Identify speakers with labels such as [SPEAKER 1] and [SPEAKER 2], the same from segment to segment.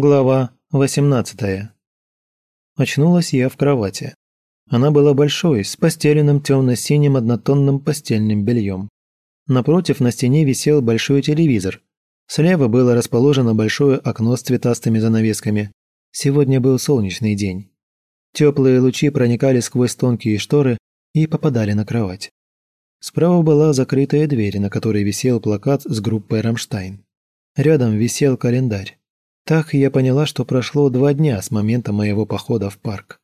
[SPEAKER 1] Глава 18. Очнулась я в кровати. Она была большой, с постеленным темно-синим однотонным постельным бельем. Напротив на стене висел большой телевизор. Слева было расположено большое окно с цветастыми занавесками. Сегодня был солнечный день. Теплые лучи проникали сквозь тонкие шторы и попадали на кровать. Справа была закрытая дверь, на которой висел плакат с группой «Рамштайн». Рядом висел календарь. Так я поняла, что прошло два дня с момента моего похода в парк.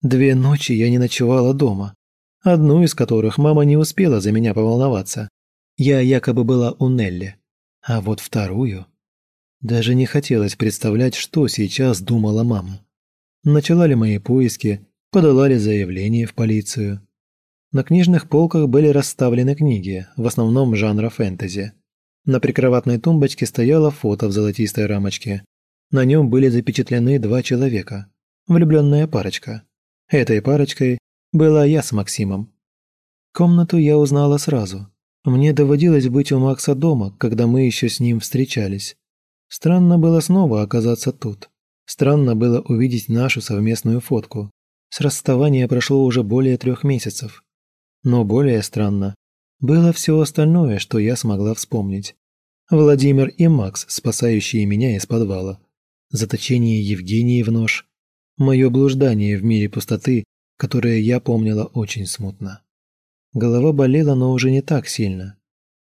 [SPEAKER 1] Две ночи я не ночевала дома, одну из которых мама не успела за меня поволноваться. Я якобы была у Нелли. А вот вторую... Даже не хотелось представлять, что сейчас думала мама. Начала ли мои поиски, подала ли заявление в полицию. На книжных полках были расставлены книги, в основном жанра фэнтези. На прикроватной тумбочке стояло фото в золотистой рамочке, на нем были запечатлены два человека. Влюбленная парочка. Этой парочкой была я с Максимом. Комнату я узнала сразу. Мне доводилось быть у Макса дома, когда мы еще с ним встречались. Странно было снова оказаться тут. Странно было увидеть нашу совместную фотку. С расставания прошло уже более трех месяцев. Но более странно было все остальное, что я смогла вспомнить. Владимир и Макс, спасающие меня из подвала заточение Евгении в нож, мое блуждание в мире пустоты, которое я помнила очень смутно. Голова болела, но уже не так сильно.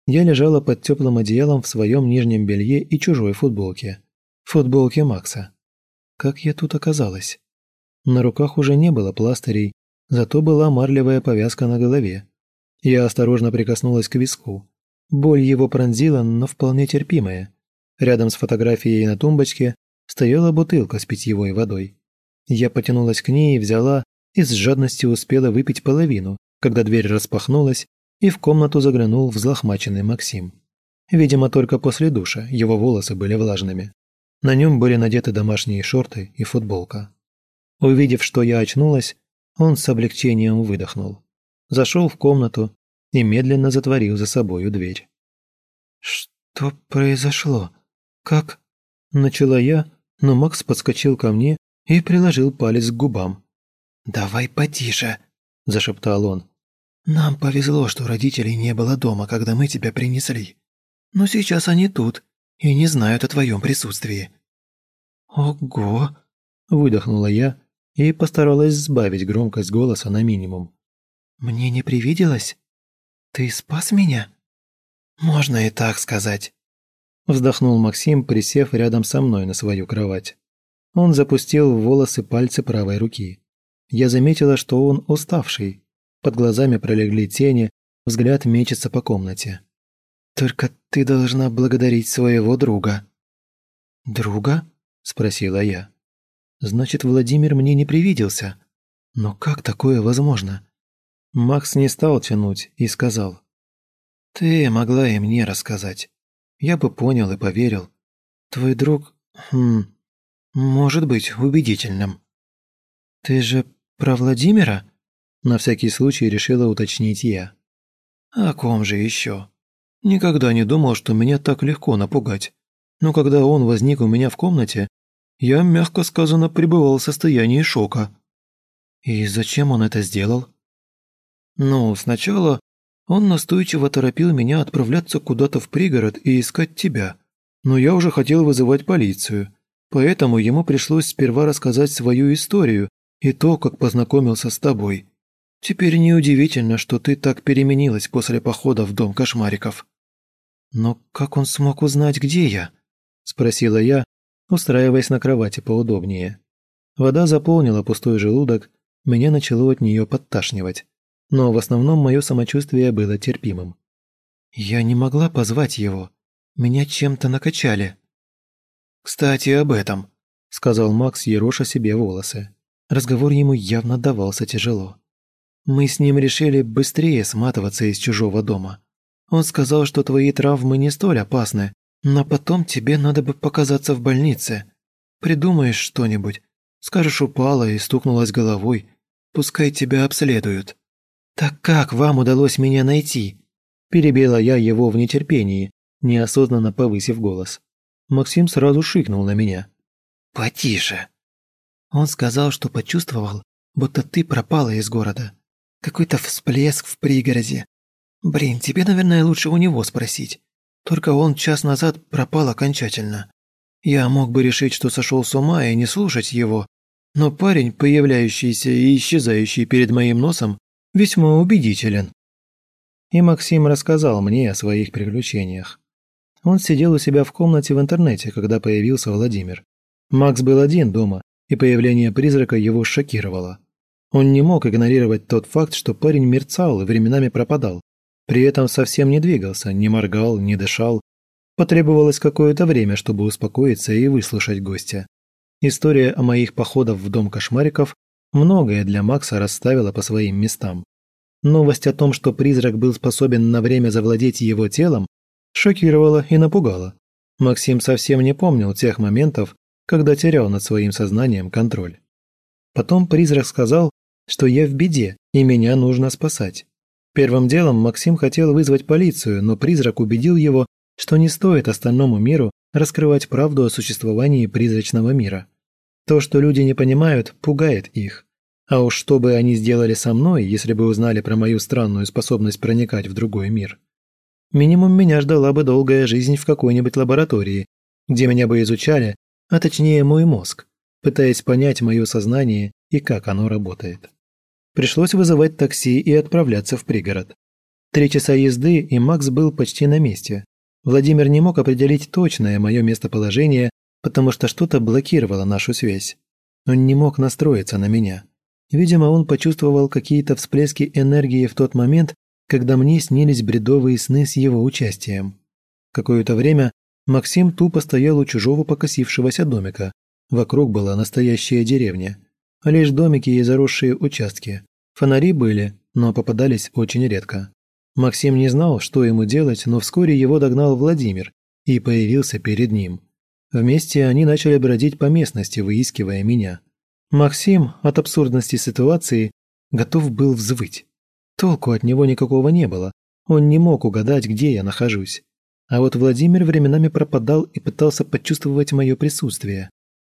[SPEAKER 1] Я лежала под теплым одеялом в своем нижнем белье и чужой футболке. Футболке Макса. Как я тут оказалась? На руках уже не было пластырей, зато была марлевая повязка на голове. Я осторожно прикоснулась к виску. Боль его пронзила, но вполне терпимая. Рядом с фотографией на тумбочке стояла бутылка с питьевой водой. Я потянулась к ней и взяла, и с жадностью успела выпить половину, когда дверь распахнулась, и в комнату заглянул взлохмаченный Максим. Видимо, только после душа его волосы были влажными. На нем были надеты домашние шорты и футболка. Увидев, что я очнулась, он с облегчением выдохнул. Зашел в комнату и медленно затворил за собою дверь. «Что произошло? Как?» Начала я, но Макс подскочил ко мне и приложил палец к губам. «Давай потише», – зашептал он. «Нам повезло, что родителей не было дома, когда мы тебя принесли. Но сейчас они тут и не знают о твоем присутствии». «Ого!» – выдохнула я и постаралась сбавить громкость голоса на минимум. «Мне не привиделось? Ты спас меня?» «Можно и так сказать», Вздохнул Максим, присев рядом со мной на свою кровать. Он запустил в волосы пальцы правой руки. Я заметила, что он уставший. Под глазами пролегли тени, взгляд мечется по комнате. «Только ты должна благодарить своего друга». «Друга?» – спросила я. «Значит, Владимир мне не привиделся. Но как такое возможно?» Макс не стал тянуть и сказал. «Ты могла и мне рассказать я бы понял и поверил. Твой друг, хм, может быть убедительным. Ты же про Владимира? На всякий случай решила уточнить я. О ком же еще? Никогда не думал, что меня так легко напугать. Но когда он возник у меня в комнате, я, мягко сказано, пребывал в состоянии шока. И зачем он это сделал? Ну, сначала он настойчиво торопил меня отправляться куда-то в пригород и искать тебя. Но я уже хотел вызывать полицию. Поэтому ему пришлось сперва рассказать свою историю и то, как познакомился с тобой. Теперь неудивительно, что ты так переменилась после похода в дом кошмариков». «Но как он смог узнать, где я?» – спросила я, устраиваясь на кровати поудобнее. Вода заполнила пустой желудок, меня начало от нее подташнивать но в основном мое самочувствие было терпимым. Я не могла позвать его. Меня чем-то накачали. «Кстати, об этом», — сказал Макс, ероша себе волосы. Разговор ему явно давался тяжело. «Мы с ним решили быстрее сматываться из чужого дома. Он сказал, что твои травмы не столь опасны, но потом тебе надо бы показаться в больнице. Придумаешь что-нибудь. Скажешь, упала и стукнулась головой. Пускай тебя обследуют». «Так как вам удалось меня найти?» Перебила я его в нетерпении, неосознанно повысив голос. Максим сразу шикнул на меня. «Потише!» Он сказал, что почувствовал, будто ты пропала из города. Какой-то всплеск в пригороде. Блин, тебе, наверное, лучше у него спросить. Только он час назад пропал окончательно. Я мог бы решить, что сошел с ума и не слушать его, но парень, появляющийся и исчезающий перед моим носом, весьма убедителен. И Максим рассказал мне о своих приключениях. Он сидел у себя в комнате в интернете, когда появился Владимир. Макс был один дома, и появление призрака его шокировало. Он не мог игнорировать тот факт, что парень мерцал и временами пропадал. При этом совсем не двигался, не моргал, не дышал. Потребовалось какое-то время, чтобы успокоиться и выслушать гостя. История о моих походах в дом кошмариков многое для Макса расставила по своим местам. Новость о том, что призрак был способен на время завладеть его телом, шокировала и напугала. Максим совсем не помнил тех моментов, когда терял над своим сознанием контроль. Потом призрак сказал, что я в беде и меня нужно спасать. Первым делом Максим хотел вызвать полицию, но призрак убедил его, что не стоит остальному миру раскрывать правду о существовании призрачного мира. То, что люди не понимают, пугает их. А уж что бы они сделали со мной, если бы узнали про мою странную способность проникать в другой мир? Минимум меня ждала бы долгая жизнь в какой-нибудь лаборатории, где меня бы изучали, а точнее мой мозг, пытаясь понять мое сознание и как оно работает. Пришлось вызывать такси и отправляться в пригород. Три часа езды, и Макс был почти на месте. Владимир не мог определить точное мое местоположение, потому что что-то блокировало нашу связь. Он не мог настроиться на меня. Видимо, он почувствовал какие-то всплески энергии в тот момент, когда мне снились бредовые сны с его участием. Какое-то время Максим тупо стоял у чужого покосившегося домика. Вокруг была настоящая деревня. Лишь домики и заросшие участки. Фонари были, но попадались очень редко. Максим не знал, что ему делать, но вскоре его догнал Владимир и появился перед ним. Вместе они начали бродить по местности, выискивая меня. Максим от абсурдности ситуации готов был взвыть. Толку от него никакого не было. Он не мог угадать, где я нахожусь. А вот Владимир временами пропадал и пытался почувствовать мое присутствие.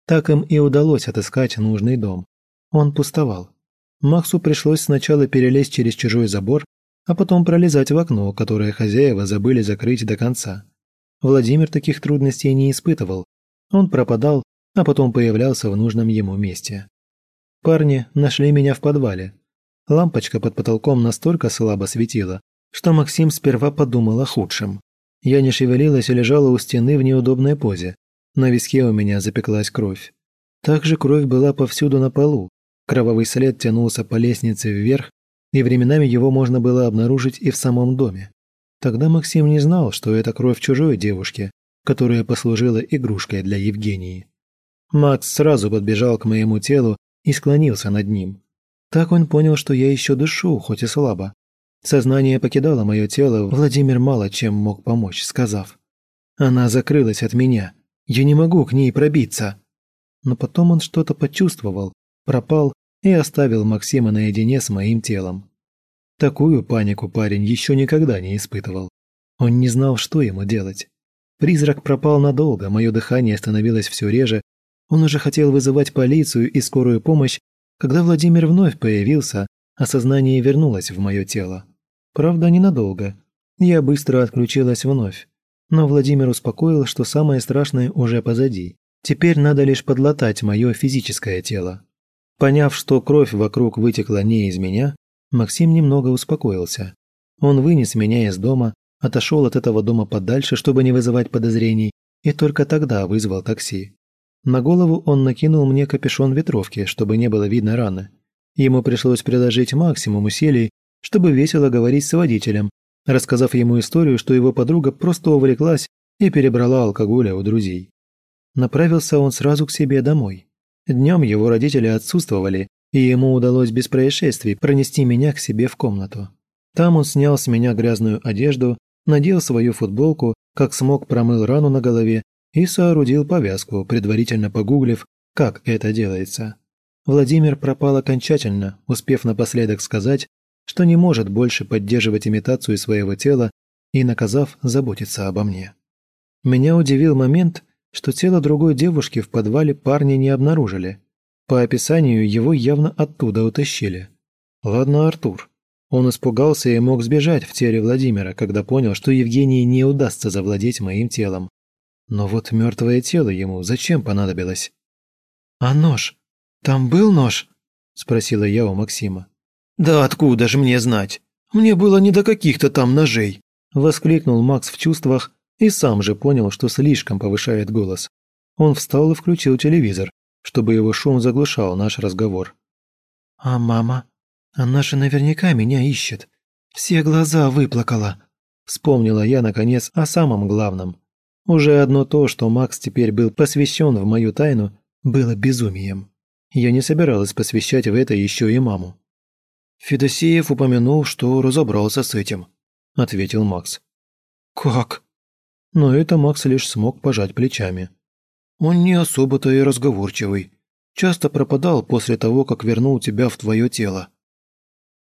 [SPEAKER 1] Так им и удалось отыскать нужный дом. Он пустовал. Максу пришлось сначала перелезть через чужой забор, а потом пролезать в окно, которое хозяева забыли закрыть до конца. Владимир таких трудностей не испытывал. Он пропадал, а потом появлялся в нужном ему месте. Парни нашли меня в подвале. Лампочка под потолком настолько слабо светила, что Максим сперва подумал о худшем. Я не шевелилась и лежала у стены в неудобной позе. На виске у меня запеклась кровь. Также кровь была повсюду на полу. Кровавый след тянулся по лестнице вверх, и временами его можно было обнаружить и в самом доме. Тогда Максим не знал, что это кровь чужой девушки, которая послужила игрушкой для Евгении. Макс сразу подбежал к моему телу и склонился над ним. Так он понял, что я еще дышу, хоть и слабо. Сознание покидало мое тело, Владимир мало чем мог помочь, сказав. «Она закрылась от меня. Я не могу к ней пробиться». Но потом он что-то почувствовал, пропал и оставил Максима наедине с моим телом. Такую панику парень еще никогда не испытывал. Он не знал, что ему делать. Призрак пропал надолго, мое дыхание становилось все реже. Он уже хотел вызывать полицию и скорую помощь, когда Владимир вновь появился, а сознание вернулось в мое тело. Правда, ненадолго. Я быстро отключилась вновь. Но Владимир успокоил, что самое страшное уже позади. Теперь надо лишь подлатать мое физическое тело. Поняв, что кровь вокруг вытекла не из меня, Максим немного успокоился. Он вынес меня из дома, отошел от этого дома подальше, чтобы не вызывать подозрений, и только тогда вызвал такси. На голову он накинул мне капюшон ветровки, чтобы не было видно раны. Ему пришлось приложить максимум усилий, чтобы весело говорить с водителем, рассказав ему историю, что его подруга просто увлеклась и перебрала алкоголя у друзей. Направился он сразу к себе домой. Днем его родители отсутствовали, и ему удалось без происшествий пронести меня к себе в комнату. Там он снял с меня грязную одежду, надел свою футболку, как смог промыл рану на голове и соорудил повязку, предварительно погуглив, как это делается. Владимир пропал окончательно, успев напоследок сказать, что не может больше поддерживать имитацию своего тела и наказав заботиться обо мне. Меня удивил момент, что тело другой девушки в подвале парни не обнаружили. По описанию его явно оттуда утащили. Ладно, Артур. Он испугался и мог сбежать в теле Владимира, когда понял, что Евгении не удастся завладеть моим телом. Но вот мертвое тело ему зачем понадобилось? «А нож? Там был нож?» – спросила я у Максима. «Да откуда же мне знать? Мне было не до каких-то там ножей!» – воскликнул Макс в чувствах и сам же понял, что слишком повышает голос. Он встал и включил телевизор, чтобы его шум заглушал наш разговор. «А мама?» Она же наверняка меня ищет. Все глаза выплакала. Вспомнила я, наконец, о самом главном. Уже одно то, что Макс теперь был посвящен в мою тайну, было безумием. Я не собиралась посвящать в это еще и маму. «Федосеев упомянул, что разобрался с этим», – ответил Макс. «Как?» Но это Макс лишь смог пожать плечами. «Он не особо-то и разговорчивый. Часто пропадал после того, как вернул тебя в твое тело.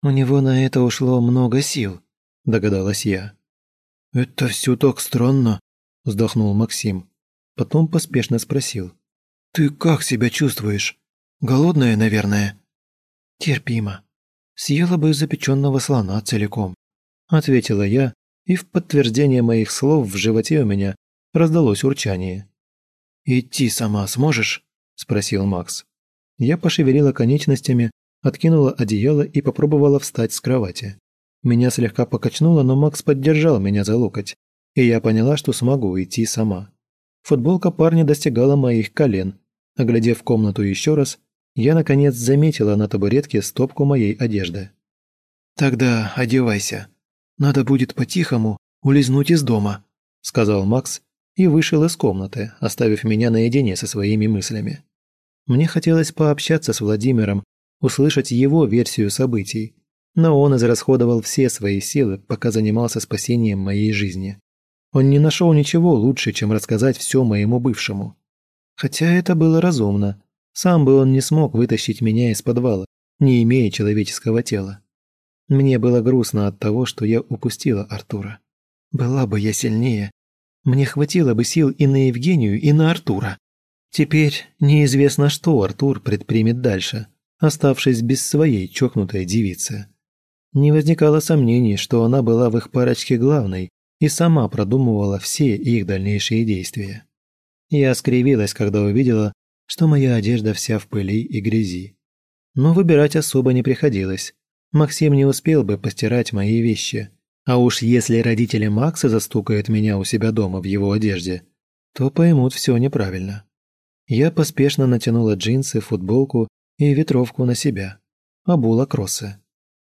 [SPEAKER 1] «У него на это ушло много сил», – догадалась я. «Это все так странно», – вздохнул Максим. Потом поспешно спросил. «Ты как себя чувствуешь? Голодная, наверное?» «Терпимо. Съела бы запеченного слона целиком», – ответила я, и в подтверждение моих слов в животе у меня раздалось урчание. «Идти сама сможешь?» – спросил Макс. Я пошевелила конечностями, откинула одеяло и попробовала встать с кровати. Меня слегка покачнуло, но Макс поддержал меня за локоть, и я поняла, что смогу идти сама. Футболка парня достигала моих колен. Оглядев комнату еще раз, я, наконец, заметила на табуретке стопку моей одежды. «Тогда одевайся. Надо будет по-тихому улизнуть из дома», – сказал Макс и вышел из комнаты, оставив меня наедине со своими мыслями. Мне хотелось пообщаться с Владимиром услышать его версию событий, но он израсходовал все свои силы, пока занимался спасением моей жизни. Он не нашел ничего лучше, чем рассказать все моему бывшему. Хотя это было разумно. Сам бы он не смог вытащить меня из подвала, не имея человеческого тела. Мне было грустно от того, что я упустила Артура. Была бы я сильнее, мне хватило бы сил и на Евгению, и на Артура. Теперь неизвестно, что Артур предпримет дальше оставшись без своей чокнутой девицы. Не возникало сомнений, что она была в их парочке главной и сама продумывала все их дальнейшие действия. Я скривилась, когда увидела, что моя одежда вся в пыли и грязи. Но выбирать особо не приходилось. Максим не успел бы постирать мои вещи. А уж если родители Макса застукают меня у себя дома в его одежде, то поймут все неправильно. Я поспешно натянула джинсы, футболку и ветровку на себя. Обула кроссы.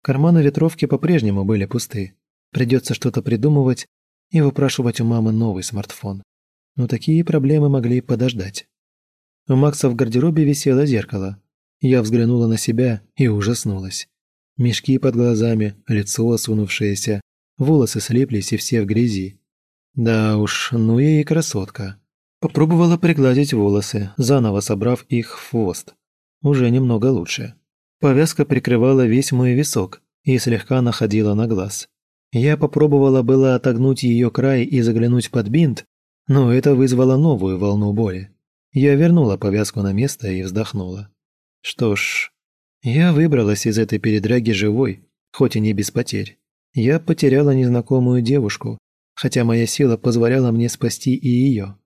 [SPEAKER 1] Карманы ветровки по-прежнему были пусты. Придется что-то придумывать и выпрашивать у мамы новый смартфон. Но такие проблемы могли подождать. У Макса в гардеробе висело зеркало. Я взглянула на себя и ужаснулась. Мешки под глазами, лицо осунувшееся, волосы слиплись и все в грязи. Да уж, ну я и красотка. Попробовала пригладить волосы, заново собрав их в хвост уже немного лучше. Повязка прикрывала весь мой висок и слегка находила на глаз. Я попробовала было отогнуть ее край и заглянуть под бинт, но это вызвало новую волну боли. Я вернула повязку на место и вздохнула. Что ж, я выбралась из этой передряги живой, хоть и не без потерь. Я потеряла незнакомую девушку, хотя моя сила позволяла мне спасти и ее.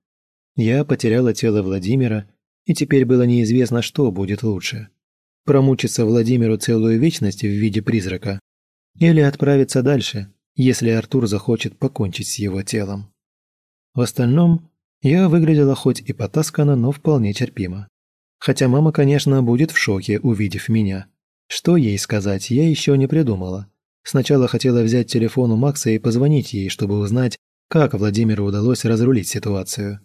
[SPEAKER 1] Я потеряла тело Владимира и теперь было неизвестно, что будет лучше. Промучиться Владимиру целую вечность в виде призрака или отправиться дальше, если Артур захочет покончить с его телом. В остальном, я выглядела хоть и потасканно, но вполне терпимо. Хотя мама, конечно, будет в шоке, увидев меня. Что ей сказать, я еще не придумала. Сначала хотела взять телефон у Макса и позвонить ей, чтобы узнать, как Владимиру удалось разрулить ситуацию.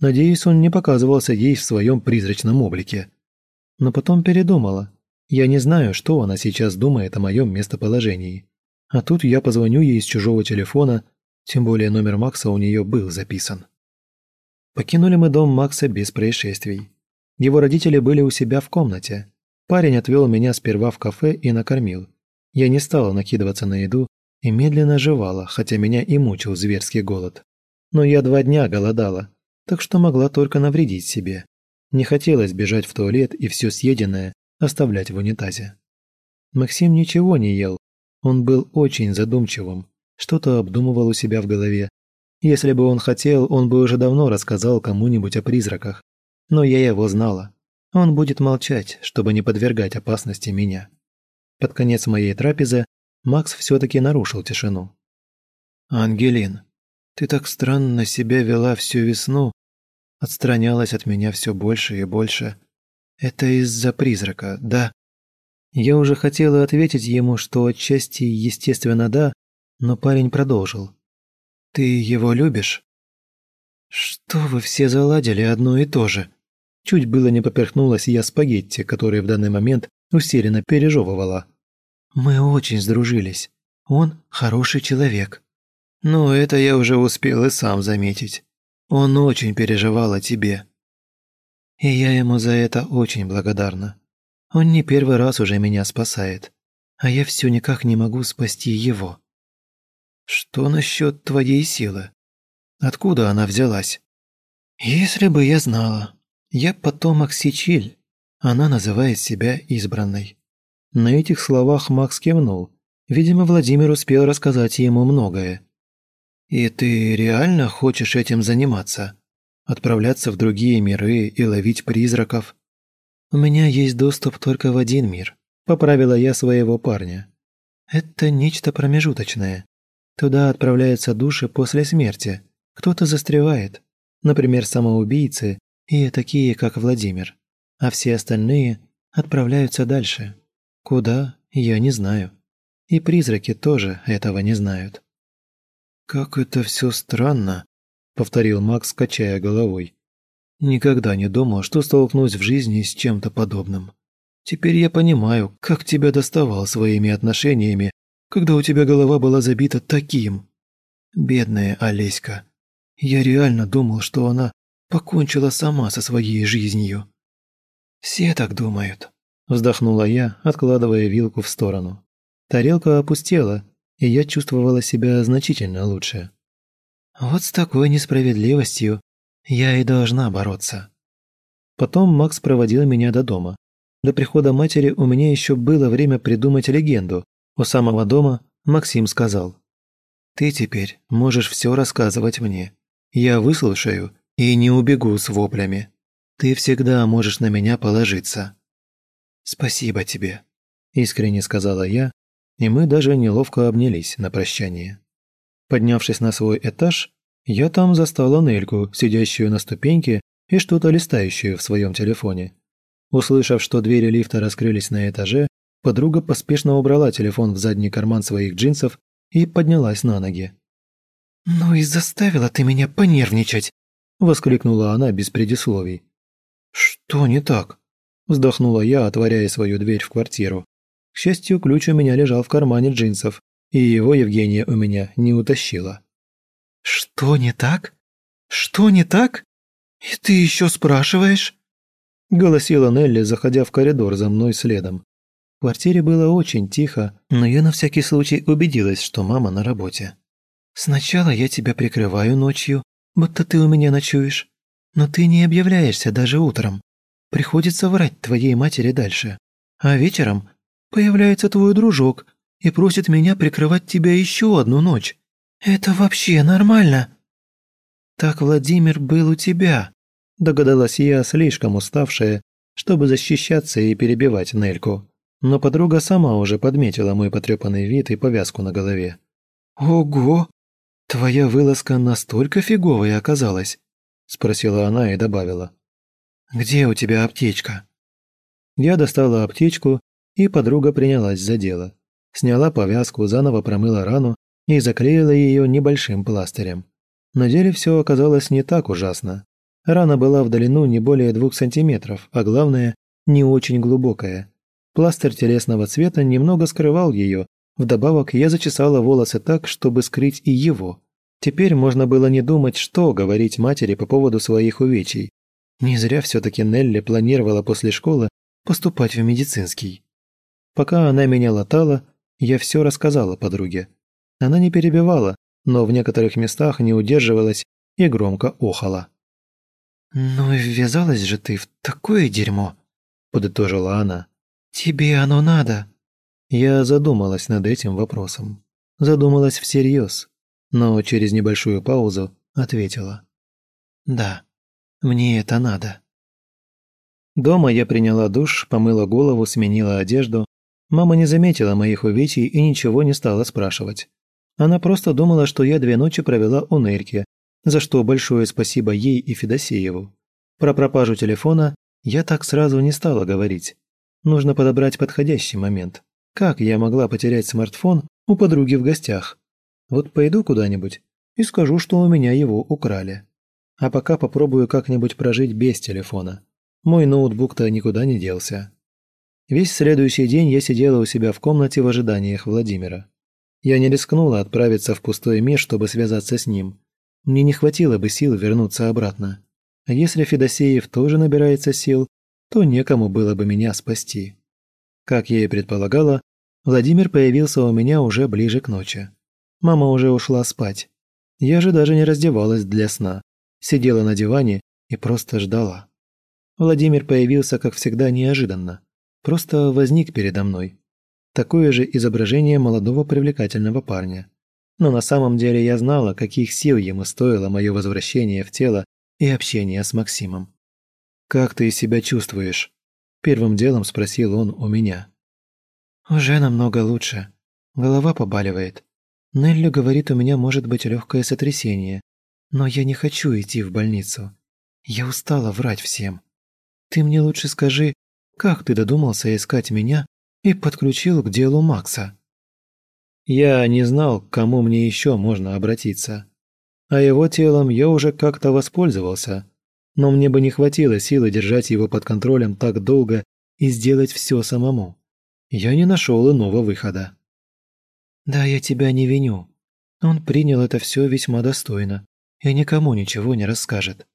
[SPEAKER 1] Надеюсь, он не показывался ей в своем призрачном облике. Но потом передумала. Я не знаю, что она сейчас думает о моем местоположении. А тут я позвоню ей из чужого телефона, тем более номер Макса у нее был записан. Покинули мы дом Макса без происшествий. Его родители были у себя в комнате. Парень отвел меня сперва в кафе и накормил. Я не стала накидываться на еду и медленно жевала, хотя меня и мучил зверский голод. Но я два дня голодала, так что могла только навредить себе. Не хотелось бежать в туалет и все съеденное оставлять в унитазе. Максим ничего не ел. Он был очень задумчивым, что-то обдумывал у себя в голове. Если бы он хотел, он бы уже давно рассказал кому-нибудь о призраках. Но я его знала. Он будет молчать, чтобы не подвергать опасности меня. Под конец моей трапезы Макс все-таки нарушил тишину. «Ангелин, ты так странно себя вела всю весну, отстранялась от меня все больше и больше. Это из-за призрака, да?» Я уже хотела ответить ему, что отчасти, естественно, да, но парень продолжил. «Ты его любишь?» «Что вы все заладили одно и то же?» Чуть было не поперхнулась я спагетти, которые в данный момент усиленно пережевывала. «Мы очень сдружились. Он хороший человек». «Ну, это я уже успел и сам заметить. Он очень переживал о тебе». И я ему за это очень благодарна. Он не первый раз уже меня спасает, а я все никак не могу спасти его. Что насчет твоей силы? Откуда она взялась? Если бы я знала. Я потомок Сичиль. Она называет себя избранной. На этих словах Макс кивнул. Видимо, Владимир успел рассказать ему многое. «И ты реально хочешь этим заниматься? Отправляться в другие миры и ловить призраков?» «У меня есть доступ только в один мир», – поправила я своего парня. «Это нечто промежуточное. Туда отправляются души после смерти. Кто-то застревает. Например, самоубийцы и такие, как Владимир. А все остальные отправляются дальше. Куда, я не знаю. И призраки тоже этого не знают. «Как это все странно», — повторил Макс, качая головой. «Никогда не думал, что столкнусь в жизни с чем-то подобным. Теперь я понимаю, как тебя доставал своими отношениями, когда у тебя голова была забита таким. Бедная Олеська. Я реально думал, что она покончила сама со своей жизнью». «Все так думают», – вздохнула я, откладывая вилку в сторону. Тарелка опустела, и я чувствовала себя значительно лучше. «Вот с такой несправедливостью я и должна бороться». Потом Макс проводил меня до дома. До прихода матери у меня еще было время придумать легенду. У самого дома Максим сказал. «Ты теперь можешь все рассказывать мне. Я выслушаю и не убегу с воплями. Ты всегда можешь на меня положиться». «Спасибо тебе», – искренне сказала я, и мы даже неловко обнялись на прощание. Поднявшись на свой этаж, я там застала Нельку, сидящую на ступеньке и что-то листающую в своем телефоне. Услышав, что двери лифта раскрылись на этаже, подруга поспешно убрала телефон в задний карман своих джинсов и поднялась на ноги. «Ну и заставила ты меня понервничать!» воскликнула она без предисловий. «Что не так?» – вздохнула я, отворяя свою дверь в квартиру. К счастью, ключ у меня лежал в кармане джинсов, и его Евгения у меня не утащила. «Что не так? Что не так? И ты еще спрашиваешь?» Голосила Нелли, заходя в коридор за мной следом. В квартире было очень тихо, но я на всякий случай убедилась, что мама на работе. «Сначала я тебя прикрываю ночью, будто ты у меня ночуешь. Но ты не объявляешься даже утром. Приходится врать твоей матери дальше. А вечером появляется твой дружок и просит меня прикрывать тебя еще одну ночь. Это вообще нормально?» «Так Владимир был у тебя», – догадалась я, слишком уставшая, чтобы защищаться и перебивать Нельку. Но подруга сама уже подметила мой потрепанный вид и повязку на голове. «Ого! «Твоя вылазка настолько фиговая оказалась?» – спросила она и добавила. «Где у тебя аптечка?» Я достала аптечку, и подруга принялась за дело. Сняла повязку, заново промыла рану и заклеила ее небольшим пластырем. На деле все оказалось не так ужасно. Рана была в длину не более двух сантиметров, а главное, не очень глубокая. Пластырь телесного цвета немного скрывал ее, Вдобавок я зачесала волосы так, чтобы скрыть и его. Теперь можно было не думать, что говорить матери по поводу своих увечий. Не зря все-таки Нелли планировала после школы поступать в медицинский. Пока она меня латала, я все рассказала подруге. Она не перебивала, но в некоторых местах не удерживалась и громко охала. «Ну и ввязалась же ты в такое дерьмо», – подытожила она. «Тебе оно надо». Я задумалась над этим вопросом. Задумалась всерьез, но через небольшую паузу ответила. «Да, мне это надо». Дома я приняла душ, помыла голову, сменила одежду. Мама не заметила моих увечий и ничего не стала спрашивать. Она просто думала, что я две ночи провела у Нельки, за что большое спасибо ей и Федосееву. Про пропажу телефона я так сразу не стала говорить. Нужно подобрать подходящий момент. Как я могла потерять смартфон у подруги в гостях? Вот пойду куда-нибудь и скажу, что у меня его украли. А пока попробую как-нибудь прожить без телефона. Мой ноутбук-то никуда не делся. Весь следующий день я сидела у себя в комнате в ожиданиях Владимира. Я не рискнула отправиться в пустой мир, чтобы связаться с ним. Мне не хватило бы сил вернуться обратно. А если Федосеев тоже набирается сил, то некому было бы меня спасти. Как я и предполагала, Владимир появился у меня уже ближе к ночи. Мама уже ушла спать. Я же даже не раздевалась для сна. Сидела на диване и просто ждала. Владимир появился, как всегда, неожиданно. Просто возник передо мной. Такое же изображение молодого привлекательного парня но на самом деле я знала, каких сил ему стоило мое возвращение в тело и общение с Максимом. «Как ты себя чувствуешь?» – первым делом спросил он у меня. «Уже намного лучше. Голова побаливает. Нелли говорит, у меня может быть легкое сотрясение, но я не хочу идти в больницу. Я устала врать всем. Ты мне лучше скажи, как ты додумался искать меня и подключил к делу Макса?» Я не знал, к кому мне еще можно обратиться. А его телом я уже как-то воспользовался, но мне бы не хватило силы держать его под контролем так долго и сделать все самому. Я не нашел иного выхода. «Да, я тебя не виню. Он принял это все весьма достойно и никому ничего не расскажет».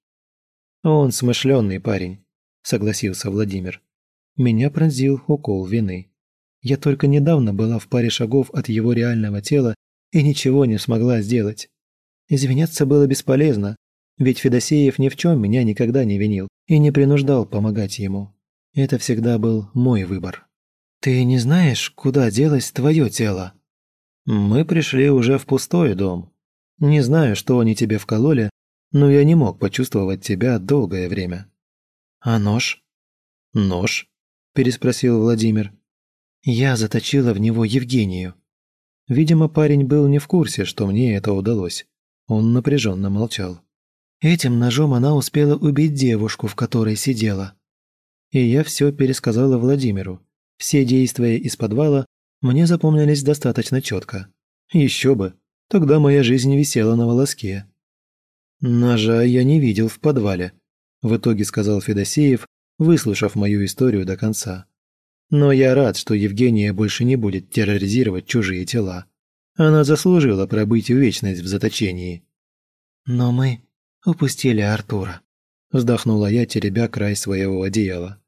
[SPEAKER 1] «Он смышленный парень», — согласился Владимир. Меня пронзил укол вины. Я только недавно была в паре шагов от его реального тела и ничего не смогла сделать. Извиняться было бесполезно, ведь Федосеев ни в чем меня никогда не винил и не принуждал помогать ему. Это всегда был мой выбор. «Ты не знаешь, куда делось твое тело?» «Мы пришли уже в пустой дом. Не знаю, что они тебе вкололи, но я не мог почувствовать тебя долгое время». «А нож?» «Нож?» – переспросил Владимир. Я заточила в него Евгению. Видимо, парень был не в курсе, что мне это удалось. Он напряженно молчал. Этим ножом она успела убить девушку, в которой сидела. И я все пересказала Владимиру. Все действия из подвала мне запомнились достаточно четко. Еще бы, тогда моя жизнь висела на волоске. «Ножа я не видел в подвале», – в итоге сказал Федосеев, выслушав мою историю до конца. Но я рад, что Евгения больше не будет терроризировать чужие тела. Она заслужила пробыть вечность в заточении. Но мы упустили Артура. Вздохнула я, теребя край своего одеяла.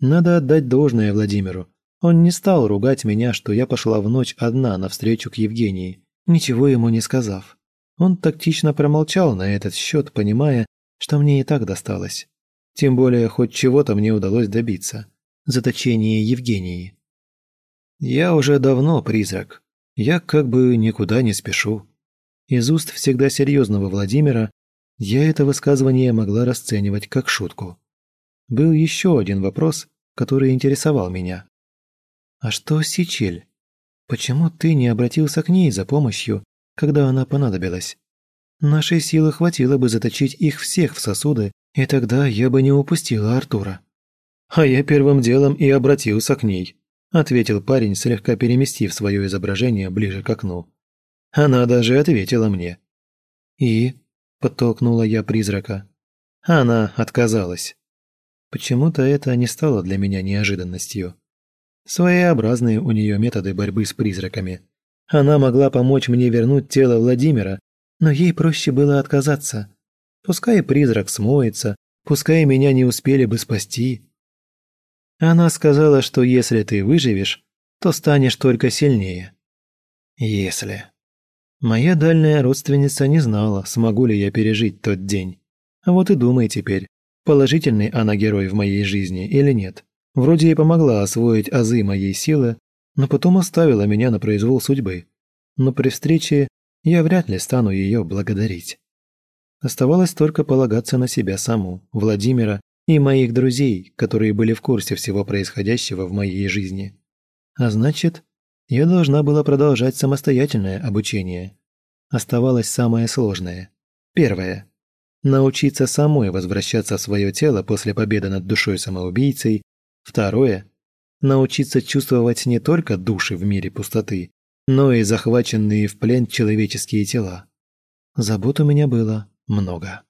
[SPEAKER 1] Надо отдать должное Владимиру. Он не стал ругать меня, что я пошла в ночь одна навстречу к Евгении, ничего ему не сказав. Он тактично промолчал на этот счет, понимая, что мне и так досталось. Тем более, хоть чего-то мне удалось добиться заточение Евгении. «Я уже давно призрак. Я как бы никуда не спешу». Из уст всегда серьезного Владимира я это высказывание могла расценивать как шутку. Был еще один вопрос, который интересовал меня. «А что Сичель? Почему ты не обратился к ней за помощью, когда она понадобилась? Нашей силы хватило бы заточить их всех в сосуды, и тогда я бы не упустила Артура». «А я первым делом и обратился к ней», – ответил парень, слегка переместив свое изображение ближе к окну. Она даже ответила мне. «И?» – подтолкнула я призрака. Она отказалась. Почему-то это не стало для меня неожиданностью. Своеобразные у нее методы борьбы с призраками. Она могла помочь мне вернуть тело Владимира, но ей проще было отказаться. Пускай призрак смоется, пускай меня не успели бы спасти, она сказала, что если ты выживешь, то станешь только сильнее. Если. Моя дальняя родственница не знала, смогу ли я пережить тот день. А вот и думай теперь, положительный она герой в моей жизни или нет. Вроде и помогла освоить азы моей силы, но потом оставила меня на произвол судьбы. Но при встрече я вряд ли стану ее благодарить. Оставалось только полагаться на себя саму, Владимира и моих друзей, которые были в курсе всего происходящего в моей жизни. А значит, я должна была продолжать самостоятельное обучение. Оставалось самое сложное. Первое. Научиться самой возвращаться в свое тело после победы над душой самоубийцей. Второе. Научиться чувствовать не только души в мире пустоты, но и захваченные в плен человеческие тела. Забот у меня было много.